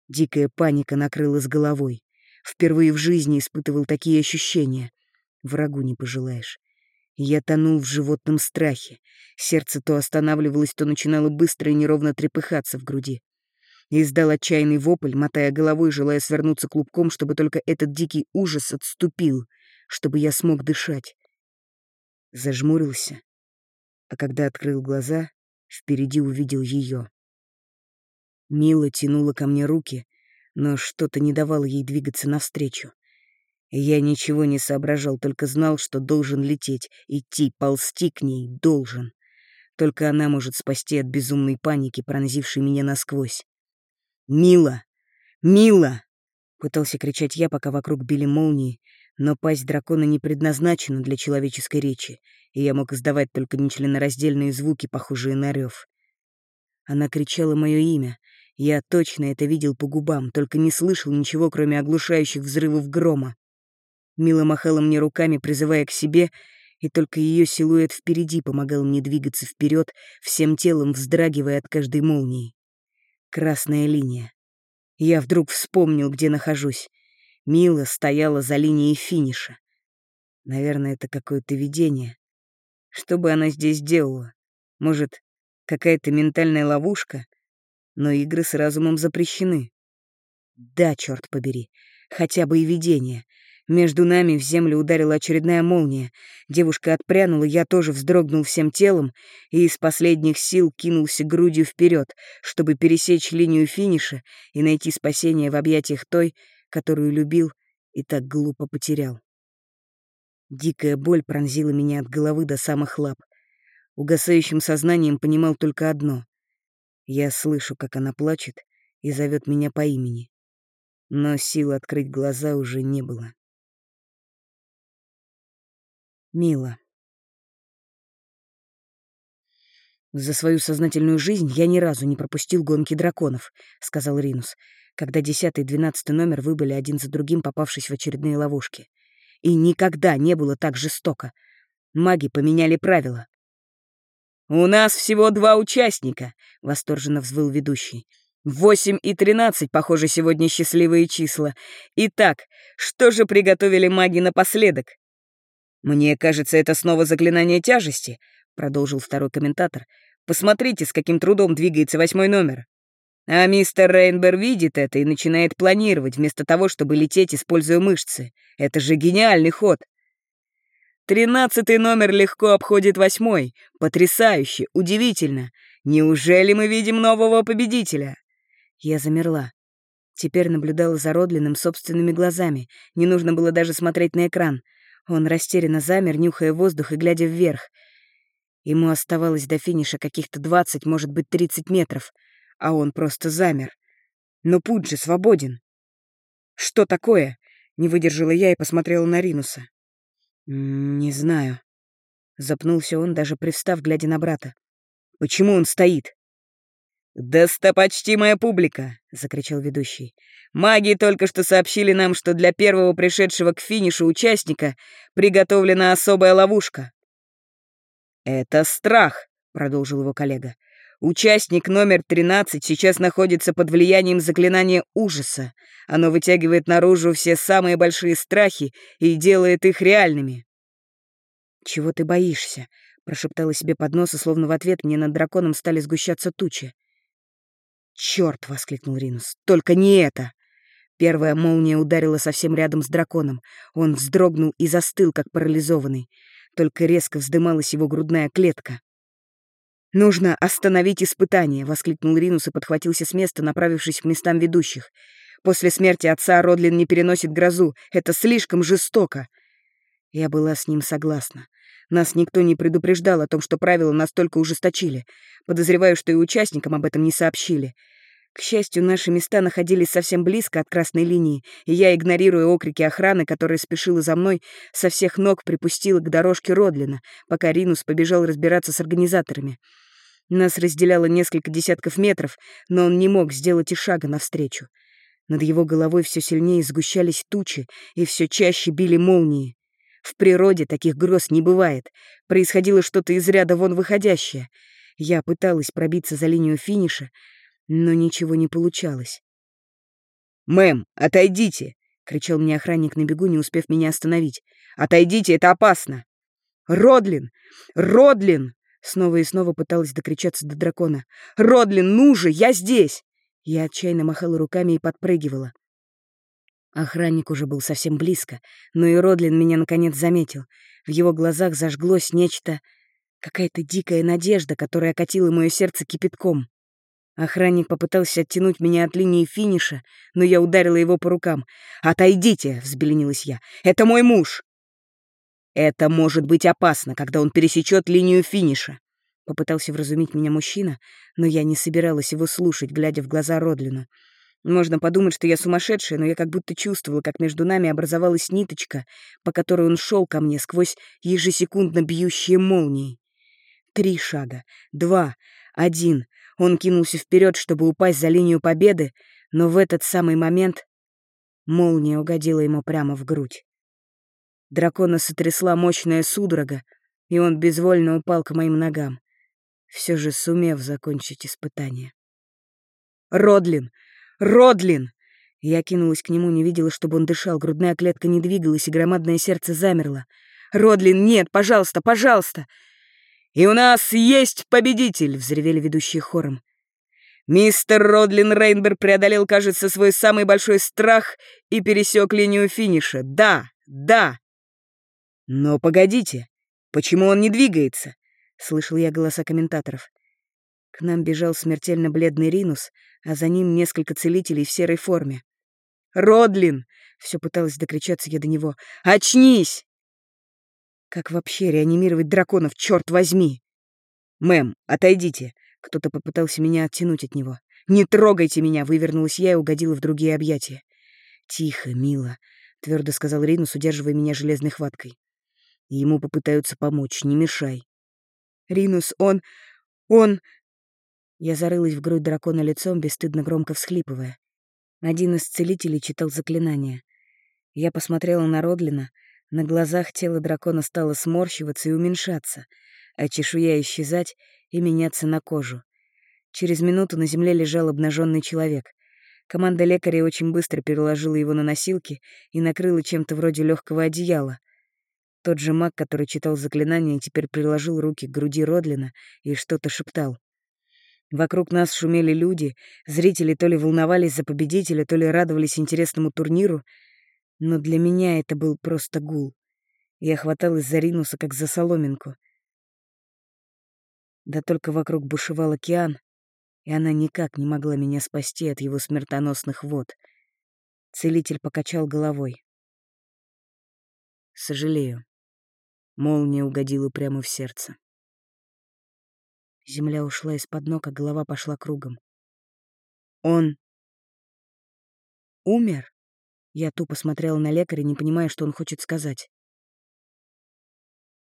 Дикая паника накрыла с головой. Впервые в жизни испытывал такие ощущения. Врагу не пожелаешь. Я тонул в животном страхе. Сердце то останавливалось, то начинало быстро и неровно трепыхаться в груди издал отчаянный вопль, мотая головой, желая свернуться клубком, чтобы только этот дикий ужас отступил, чтобы я смог дышать. Зажмурился, а когда открыл глаза, впереди увидел ее. Мила тянула ко мне руки, но что-то не давало ей двигаться навстречу. Я ничего не соображал, только знал, что должен лететь, идти, ползти к ней должен. Только она может спасти от безумной паники, пронзившей меня насквозь. «Мила! Мила!» Пытался кричать я, пока вокруг били молнии, но пасть дракона не предназначена для человеческой речи, и я мог издавать только нечленораздельные звуки, похожие на рев. Она кричала мое имя. Я точно это видел по губам, только не слышал ничего, кроме оглушающих взрывов грома. Мила махала мне руками, призывая к себе, и только ее силуэт впереди помогал мне двигаться вперед, всем телом вздрагивая от каждой молнии. Красная линия. Я вдруг вспомнил, где нахожусь. Мила стояла за линией финиша. Наверное, это какое-то видение. Что бы она здесь делала? Может, какая-то ментальная ловушка? Но игры с разумом запрещены. Да, черт побери, хотя бы и видение. Между нами в землю ударила очередная молния. Девушка отпрянула, я тоже вздрогнул всем телом и из последних сил кинулся грудью вперед, чтобы пересечь линию финиша и найти спасение в объятиях той, которую любил и так глупо потерял. Дикая боль пронзила меня от головы до самых лап. Угасающим сознанием понимал только одно. Я слышу, как она плачет и зовет меня по имени. Но сил открыть глаза уже не было. Мила. «За свою сознательную жизнь я ни разу не пропустил гонки драконов», — сказал Ринус, когда десятый и двенадцатый номер выбыли один за другим, попавшись в очередные ловушки. «И никогда не было так жестоко. Маги поменяли правила». «У нас всего два участника», — восторженно взвыл ведущий. «Восемь и тринадцать, похоже, сегодня счастливые числа. Итак, что же приготовили маги напоследок?» «Мне кажется, это снова заклинание тяжести», — продолжил второй комментатор, Посмотрите, с каким трудом двигается восьмой номер. А мистер Рейнбер видит это и начинает планировать, вместо того, чтобы лететь, используя мышцы. Это же гениальный ход. Тринадцатый номер легко обходит восьмой. Потрясающе, удивительно. Неужели мы видим нового победителя? Я замерла. Теперь наблюдала за Родлиным собственными глазами. Не нужно было даже смотреть на экран. Он растерянно замер, нюхая воздух и глядя вверх — Ему оставалось до финиша каких-то двадцать, может быть, тридцать метров, а он просто замер. Но путь же свободен. «Что такое?» — не выдержала я и посмотрела на Ринуса. «Не знаю». Запнулся он, даже привстав, глядя на брата. «Почему он стоит?» «Достопочтимая публика!» — закричал ведущий. «Маги только что сообщили нам, что для первого пришедшего к финишу участника приготовлена особая ловушка. «Это страх», — продолжил его коллега. «Участник номер 13 сейчас находится под влиянием заклинания ужаса. Оно вытягивает наружу все самые большие страхи и делает их реальными». «Чего ты боишься?» — прошептала себе под нос, и словно в ответ мне над драконом стали сгущаться тучи. «Чёрт!» — воскликнул Ринус. «Только не это!» Первая молния ударила совсем рядом с драконом. Он вздрогнул и застыл, как парализованный только резко вздымалась его грудная клетка. «Нужно остановить испытание!» — воскликнул Ринус и подхватился с места, направившись к местам ведущих. «После смерти отца Родлин не переносит грозу. Это слишком жестоко!» Я была с ним согласна. Нас никто не предупреждал о том, что правила настолько ужесточили. Подозреваю, что и участникам об этом не сообщили. К счастью, наши места находились совсем близко от красной линии, и я, игнорируя окрики охраны, которая спешила за мной, со всех ног припустила к дорожке Родлина, пока Ринус побежал разбираться с организаторами. Нас разделяло несколько десятков метров, но он не мог сделать и шага навстречу. Над его головой все сильнее сгущались тучи, и все чаще били молнии. В природе таких гроз не бывает. Происходило что-то из ряда вон выходящее. Я пыталась пробиться за линию финиша, но ничего не получалось. «Мэм, отойдите!» — кричал мне охранник на бегу, не успев меня остановить. «Отойдите, это опасно!» «Родлин! Родлин!» Снова и снова пыталась докричаться до дракона. «Родлин, ну же, я здесь!» Я отчаянно махала руками и подпрыгивала. Охранник уже был совсем близко, но и Родлин меня наконец заметил. В его глазах зажглось нечто... Какая-то дикая надежда, которая окатила мое сердце кипятком. Охранник попытался оттянуть меня от линии финиша, но я ударила его по рукам. «Отойдите!» — взбеленилась я. «Это мой муж!» «Это может быть опасно, когда он пересечет линию финиша!» Попытался вразумить меня мужчина, но я не собиралась его слушать, глядя в глаза Родлину. Можно подумать, что я сумасшедшая, но я как будто чувствовала, как между нами образовалась ниточка, по которой он шел ко мне сквозь ежесекундно бьющие молнии. Три шага, два, один. Он кинулся вперед, чтобы упасть за линию победы, но в этот самый момент молния угодила ему прямо в грудь. Дракона сотрясла мощная судорога, и он безвольно упал к моим ногам, все же сумев закончить испытание. «Родлин! Родлин!» Я кинулась к нему, не видела, чтобы он дышал, грудная клетка не двигалась, и громадное сердце замерло. «Родлин, нет, пожалуйста, пожалуйста!» «И у нас есть победитель!» — взревели ведущие хором. Мистер Родлин Рейнбер преодолел, кажется, свой самый большой страх и пересек линию финиша. Да, да. Но погодите, почему он не двигается? Слышал я голоса комментаторов. К нам бежал смертельно бледный Ринус, а за ним несколько целителей в серой форме. «Родлин!» — все пыталась докричаться я до него. «Очнись!» Как вообще реанимировать драконов, черт возьми? «Мэм, отойдите!» Кто-то попытался меня оттянуть от него. «Не трогайте меня!» — вывернулась я и угодила в другие объятия. «Тихо, мило», — твердо сказал Ринус, удерживая меня железной хваткой. «Ему попытаются помочь, не мешай». «Ринус, он... он...» Я зарылась в грудь дракона лицом, бесстыдно громко всхлипывая. Один из целителей читал заклинание. Я посмотрела на Родлина. На глазах тело дракона стало сморщиваться и уменьшаться, а чешуя исчезать и меняться на кожу. Через минуту на земле лежал обнаженный человек. Команда лекарей очень быстро переложила его на носилки и накрыла чем-то вроде легкого одеяла. Тот же маг, который читал заклинание, теперь приложил руки к груди Родлина и что-то шептал. Вокруг нас шумели люди, зрители то ли волновались за победителя, то ли радовались интересному турниру, но для меня это был просто гул. Я хваталась за Ринуса, как за соломинку. Да только вокруг бушевал океан, и она никак не могла меня спасти от его смертоносных вод. Целитель покачал головой. «Сожалею. Молния угодила прямо в сердце. Земля ушла из-под ног, а голова пошла кругом. «Он умер?» Я тупо смотрела на лекаря, не понимая, что он хочет сказать.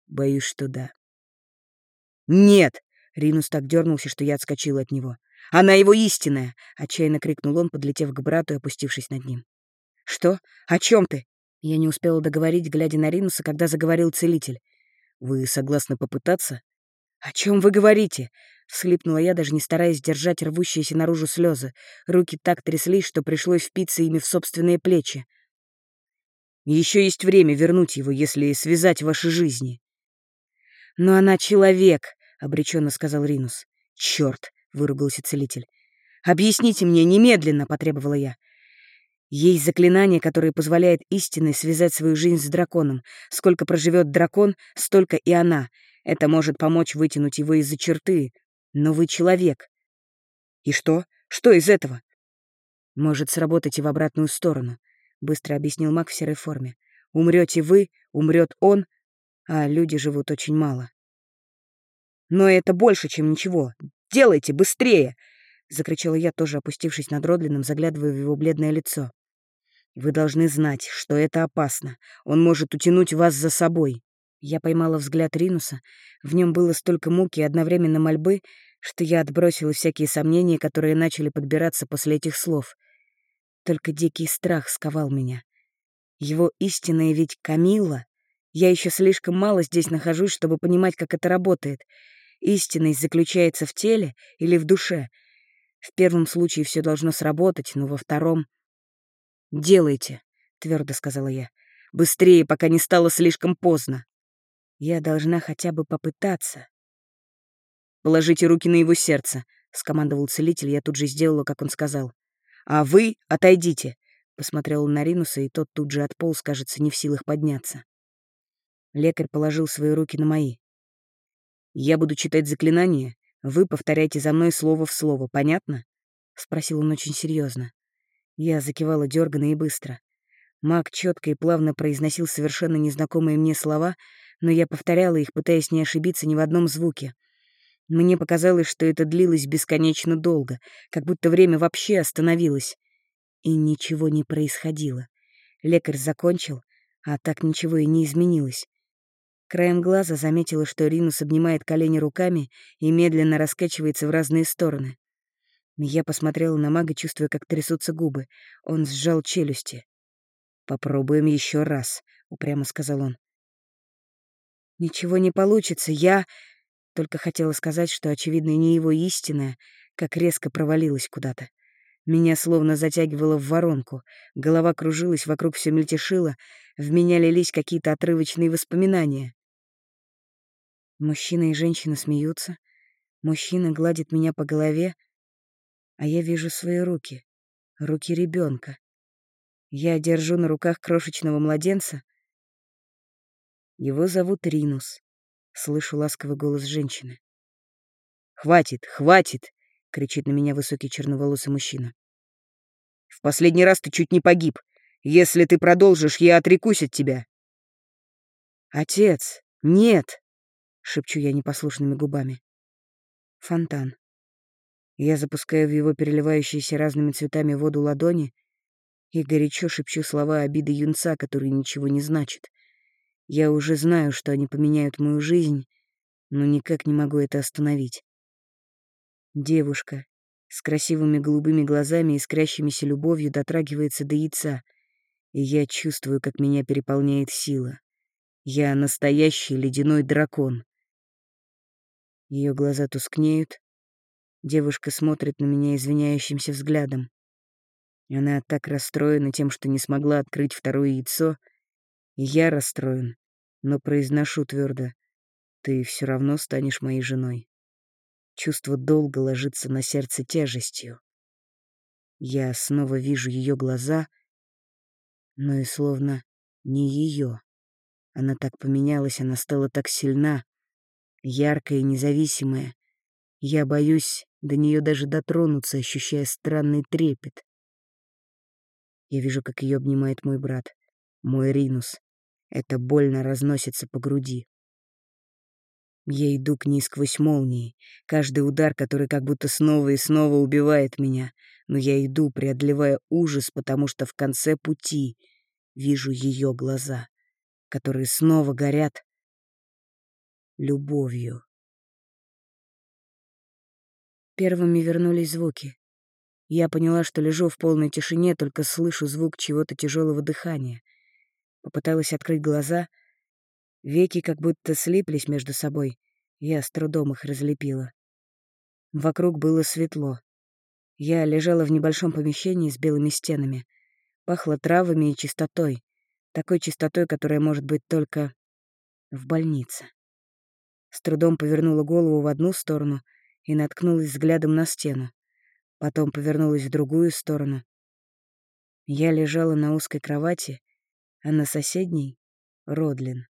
«Боюсь, что да». «Нет!» — Ринус так дернулся, что я отскочила от него. «Она его истинная!» — отчаянно крикнул он, подлетев к брату и опустившись над ним. «Что? О чем ты?» Я не успела договорить, глядя на Ринуса, когда заговорил целитель. «Вы согласны попытаться?» «О чем вы говорите?» — всхлипнула я, даже не стараясь держать рвущиеся наружу слезы. Руки так тряслись, что пришлось впиться ими в собственные плечи. Еще есть время вернуть его, если связать ваши жизни. «Но она человек», — обреченно сказал Ринус. «Черт!» — выругался целитель. «Объясните мне немедленно», — потребовала я. Есть заклинание, которое позволяет истинной связать свою жизнь с драконом. Сколько проживет дракон, столько и она. Это может помочь вытянуть его из-за черты. Но вы человек. И что? Что из этого? Может сработать и в обратную сторону, быстро объяснил маг в серой форме. Умрете вы, умрет он, а люди живут очень мало. Но это больше, чем ничего. Делайте быстрее! закричала я, тоже опустившись над Родлином, заглядывая в его бледное лицо. Вы должны знать, что это опасно. Он может утянуть вас за собой. Я поймала взгляд Ринуса. В нем было столько муки и одновременно мольбы, что я отбросила всякие сомнения, которые начали подбираться после этих слов. Только дикий страх сковал меня. Его истинная ведь Камила. Я еще слишком мало здесь нахожусь, чтобы понимать, как это работает. Истинность заключается в теле или в душе. В первом случае все должно сработать, но во втором... «Делайте», — твердо сказала я. «Быстрее, пока не стало слишком поздно». Я должна хотя бы попытаться. «Положите руки на его сердце», — скомандовал целитель, я тут же сделала, как он сказал. «А вы отойдите», — посмотрел на Ринуса, и тот тут же отполз, кажется, не в силах подняться. Лекарь положил свои руки на мои. «Я буду читать заклинание, вы повторяйте за мной слово в слово, понятно?» — спросил он очень серьезно. Я закивала дёрганно и быстро. Маг четко и плавно произносил совершенно незнакомые мне слова, но я повторяла их, пытаясь не ошибиться ни в одном звуке. Мне показалось, что это длилось бесконечно долго, как будто время вообще остановилось. И ничего не происходило. Лекарь закончил, а так ничего и не изменилось. Краем глаза заметила, что Ринус обнимает колени руками и медленно раскачивается в разные стороны. Я посмотрела на мага, чувствуя, как трясутся губы. Он сжал челюсти. «Попробуем еще раз», — упрямо сказал он. «Ничего не получится, я...» Только хотела сказать, что, очевидно, не его истинная, как резко провалилась куда-то. Меня словно затягивало в воронку, голова кружилась, вокруг все мельтешило, в меня лились какие-то отрывочные воспоминания. Мужчина и женщина смеются, мужчина гладит меня по голове, а я вижу свои руки, руки ребенка. Я держу на руках крошечного младенца, его зовут Ринус. Слышу ласковый голос женщины. «Хватит, хватит!» — кричит на меня высокий черноволосый мужчина. «В последний раз ты чуть не погиб. Если ты продолжишь, я отрекусь от тебя». «Отец!» «Нет!» — шепчу я непослушными губами. Фонтан. Я запускаю в его переливающиеся разными цветами воду ладони и горячо шепчу слова обиды юнца, которые ничего не значат. Я уже знаю, что они поменяют мою жизнь, но никак не могу это остановить. Девушка с красивыми голубыми глазами и искрящимися любовью дотрагивается до яйца, и я чувствую, как меня переполняет сила. Я настоящий ледяной дракон. Ее глаза тускнеют. Девушка смотрит на меня извиняющимся взглядом. Она так расстроена тем, что не смогла открыть второе яйцо. И я расстроен, но произношу твердо: «Ты все равно станешь моей женой». Чувство долга ложится на сердце тяжестью. Я снова вижу ее глаза, но и словно не ее. Она так поменялась, она стала так сильна, яркая и независимая. Я боюсь до нее даже дотронуться, ощущая странный трепет. Я вижу, как ее обнимает мой брат, мой Ринус. Это больно разносится по груди. Я иду к ней сквозь молнии, каждый удар, который как будто снова и снова убивает меня, но я иду, преодолевая ужас, потому что в конце пути вижу ее глаза, которые снова горят любовью. Первыми вернулись звуки. Я поняла, что лежу в полной тишине, только слышу звук чего-то тяжелого дыхания. Попыталась открыть глаза — Веки как будто слиплись между собой. Я с трудом их разлепила. Вокруг было светло. Я лежала в небольшом помещении с белыми стенами. Пахло травами и чистотой. Такой чистотой, которая может быть только в больнице. С трудом повернула голову в одну сторону и наткнулась взглядом на стену. Потом повернулась в другую сторону. Я лежала на узкой кровати, а на соседней — Родлин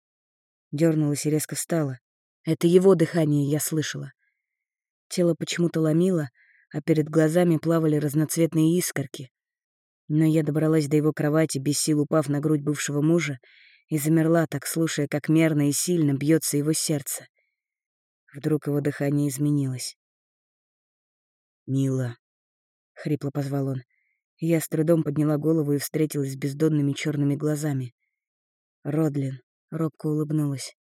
дернулась и резко встала. Это его дыхание я слышала. Тело почему-то ломило, а перед глазами плавали разноцветные искорки. Но я добралась до его кровати, без сил упав на грудь бывшего мужа, и замерла, так слушая, как мерно и сильно бьется его сердце. Вдруг его дыхание изменилось. «Мила», — хрипло позвал он. Я с трудом подняла голову и встретилась с бездонными черными глазами. Родлин. Робко улыбнулась.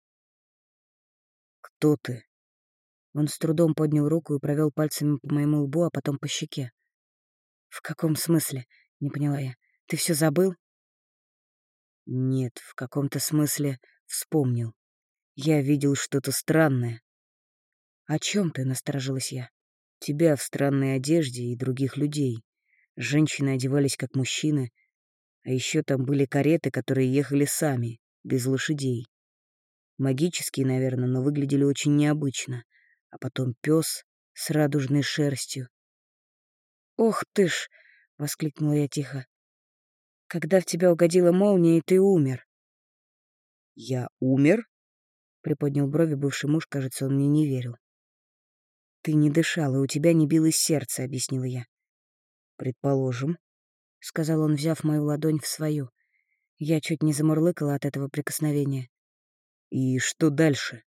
«Кто ты?» Он с трудом поднял руку и провел пальцами по моему лбу, а потом по щеке. «В каком смысле?» — не поняла я. «Ты все забыл?» «Нет, в каком-то смысле вспомнил. Я видел что-то странное». «О чем ты?» — насторожилась я. «Тебя в странной одежде и других людей. Женщины одевались как мужчины, а еще там были кареты, которые ехали сами без лошадей. Магические, наверное, но выглядели очень необычно. А потом пес с радужной шерстью. «Ох ты ж!» — воскликнула я тихо. «Когда в тебя угодила молния, и ты умер». «Я умер?» — приподнял брови бывший муж, кажется, он мне не верил. «Ты не дышала, у тебя не билось сердце», — объяснила я. «Предположим», — сказал он, взяв мою ладонь в свою. Я чуть не замурлыкала от этого прикосновения. «И что дальше?»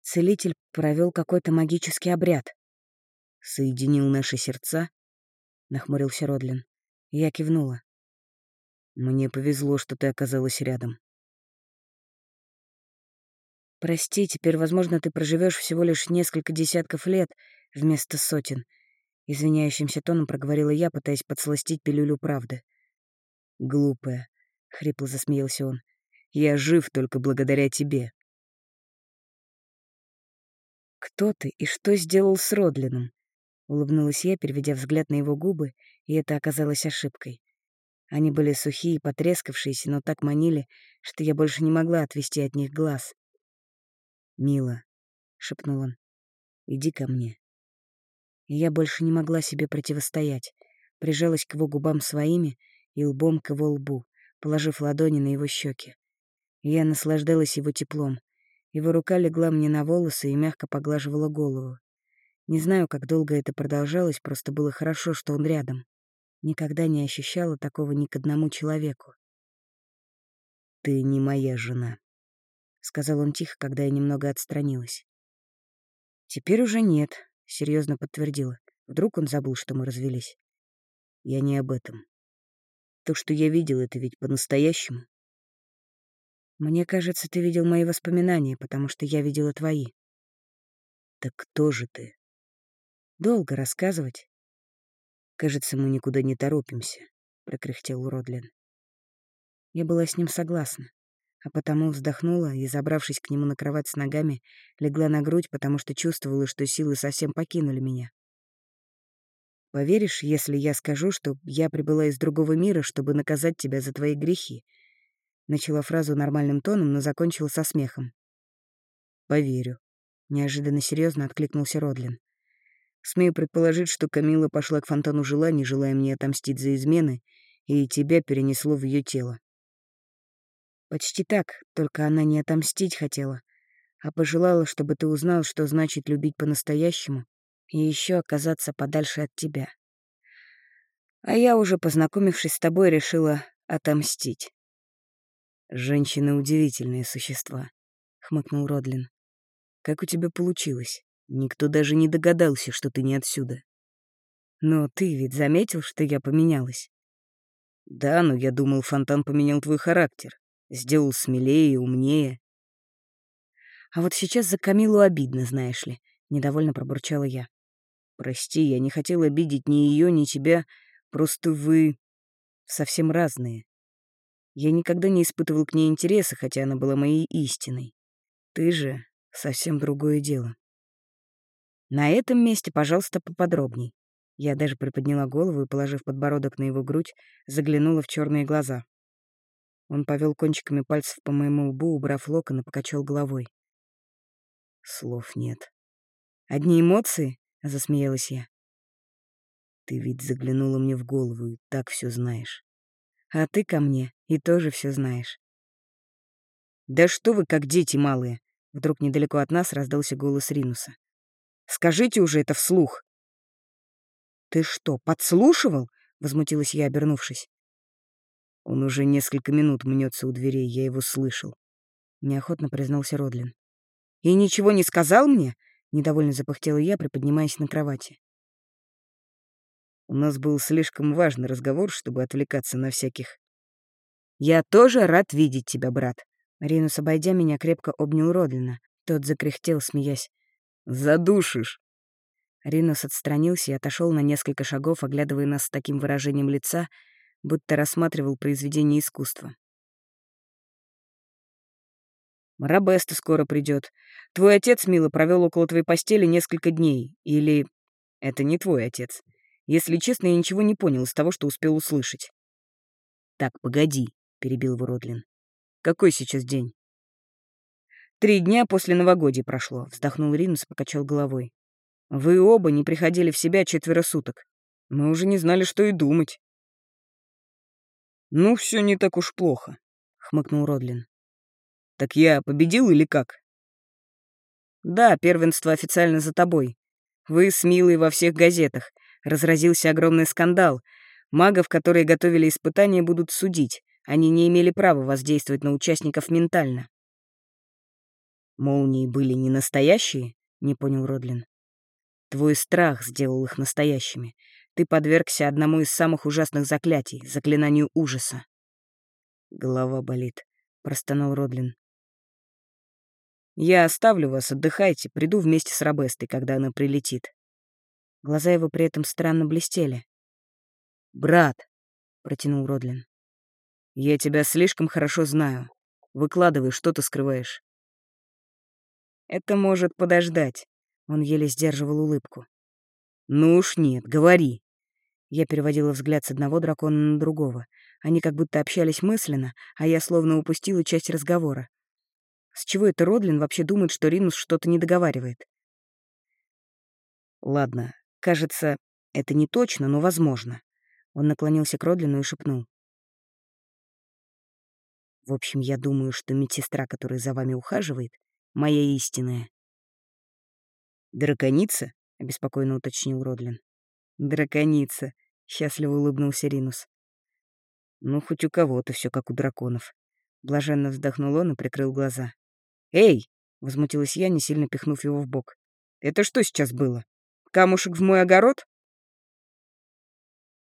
Целитель провел какой-то магический обряд. «Соединил наши сердца?» — нахмурился Родлин. Я кивнула. «Мне повезло, что ты оказалась рядом». «Прости, теперь, возможно, ты проживешь всего лишь несколько десятков лет вместо сотен», — извиняющимся тоном проговорила я, пытаясь подсластить пилюлю правды. «Глупая, — хрипло засмеялся он. «Я жив только благодаря тебе». «Кто ты и что сделал с Родлином?» — улыбнулась я, переведя взгляд на его губы, и это оказалось ошибкой. Они были сухие, потрескавшиеся, но так манили, что я больше не могла отвести от них глаз. «Мила», — шепнул он, — «иди ко мне». И я больше не могла себе противостоять, прижалась к его губам своими и лбом к его лбу, положив ладони на его щеки. Я наслаждалась его теплом. Его рука легла мне на волосы и мягко поглаживала голову. Не знаю, как долго это продолжалось, просто было хорошо, что он рядом. Никогда не ощущала такого ни к одному человеку. «Ты не моя жена», — сказал он тихо, когда я немного отстранилась. «Теперь уже нет», — серьезно подтвердила. Вдруг он забыл, что мы развелись. «Я не об этом. То, что я видел, это ведь по-настоящему». «Мне кажется, ты видел мои воспоминания, потому что я видела твои». «Так кто же ты?» «Долго рассказывать». «Кажется, мы никуда не торопимся», — прокряхтел Родлин. Я была с ним согласна а потому вздохнула и, забравшись к нему на кровать с ногами, легла на грудь, потому что чувствовала, что силы совсем покинули меня. «Поверишь, если я скажу, что я прибыла из другого мира, чтобы наказать тебя за твои грехи?» Начала фразу нормальным тоном, но закончила со смехом. «Поверю», — неожиданно серьезно откликнулся Родлин. «Смею предположить, что Камила пошла к фонтану желаний, желая мне отомстить за измены, и тебя перенесло в ее тело. Почти так, только она не отомстить хотела, а пожелала, чтобы ты узнал, что значит любить по-настоящему и еще оказаться подальше от тебя. А я уже, познакомившись с тобой, решила отомстить. «Женщины — удивительные существа», — хмыкнул Родлин. «Как у тебя получилось? Никто даже не догадался, что ты не отсюда». «Но ты ведь заметил, что я поменялась?» «Да, но я думал, Фонтан поменял твой характер. Сделал смелее и умнее. А вот сейчас за Камилу обидно, знаешь ли, — недовольно пробурчала я. Прости, я не хотел обидеть ни ее, ни тебя, просто вы совсем разные. Я никогда не испытывал к ней интереса, хотя она была моей истиной. Ты же совсем другое дело. На этом месте, пожалуйста, поподробней. Я даже приподняла голову и, положив подбородок на его грудь, заглянула в черные глаза. Он повел кончиками пальцев по моему лбу, убрав локон и покачал головой. Слов нет. «Одни эмоции?» — засмеялась я. «Ты ведь заглянула мне в голову и так все знаешь». «А ты ко мне и тоже все знаешь». «Да что вы, как дети малые!» Вдруг недалеко от нас раздался голос Ринуса. «Скажите уже это вслух!» «Ты что, подслушивал?» — возмутилась я, обернувшись. Он уже несколько минут мнется у дверей, я его слышал. Неохотно признался Родлин. «И ничего не сказал мне?» — недовольно запыхтела я, приподнимаясь на кровати. У нас был слишком важный разговор, чтобы отвлекаться на всяких... «Я тоже рад видеть тебя, брат!» Ринус, обойдя меня, крепко обнял Родлина. Тот закряхтел, смеясь. «Задушишь!» Ринус отстранился и отошел на несколько шагов, оглядывая нас с таким выражением лица, будто рассматривал произведение искусства. «Марабеста скоро придет. Твой отец, мило, провел около твоей постели несколько дней. Или это не твой отец. Если честно, я ничего не понял из того, что успел услышать». «Так, погоди», — перебил его Родлин. «Какой сейчас день?» «Три дня после новогодия прошло», — вздохнул Ринус покачал головой. «Вы оба не приходили в себя четверо суток. Мы уже не знали, что и думать». «Ну, все не так уж плохо», — хмыкнул Родлин. «Так я победил или как?» «Да, первенство официально за тобой. Вы с Милой во всех газетах. Разразился огромный скандал. Магов, которые готовили испытания, будут судить. Они не имели права воздействовать на участников ментально». «Молнии были не настоящие?» — не понял Родлин. «Твой страх сделал их настоящими. Ты подвергся одному из самых ужасных заклятий — заклинанию ужаса. «Голова болит», — простонал Родлин. «Я оставлю вас, отдыхайте, приду вместе с Робестой, когда она прилетит». Глаза его при этом странно блестели. «Брат», — протянул Родлин, — «я тебя слишком хорошо знаю. Выкладывай, что ты скрываешь». «Это может подождать», — он еле сдерживал улыбку. «Ну уж нет, говори», я переводила взгляд с одного дракона на другого. Они как будто общались мысленно, а я словно упустила часть разговора. С чего это Родлин вообще думает, что Ринус что-то не договаривает? Ладно, кажется, это не точно, но возможно. Он наклонился к Родлину и шепнул. В общем, я думаю, что медсестра, которая за вами ухаживает, моя истинная. «Драконица?» — обеспокоенно уточнил Родлин. «Драконица», — счастливо улыбнулся Ринус. «Ну, хоть у кого-то все как у драконов». Блаженно вздохнул он и прикрыл глаза. «Эй!» — возмутилась я, не сильно пихнув его в бок. «Это что сейчас было? Камушек в мой огород?»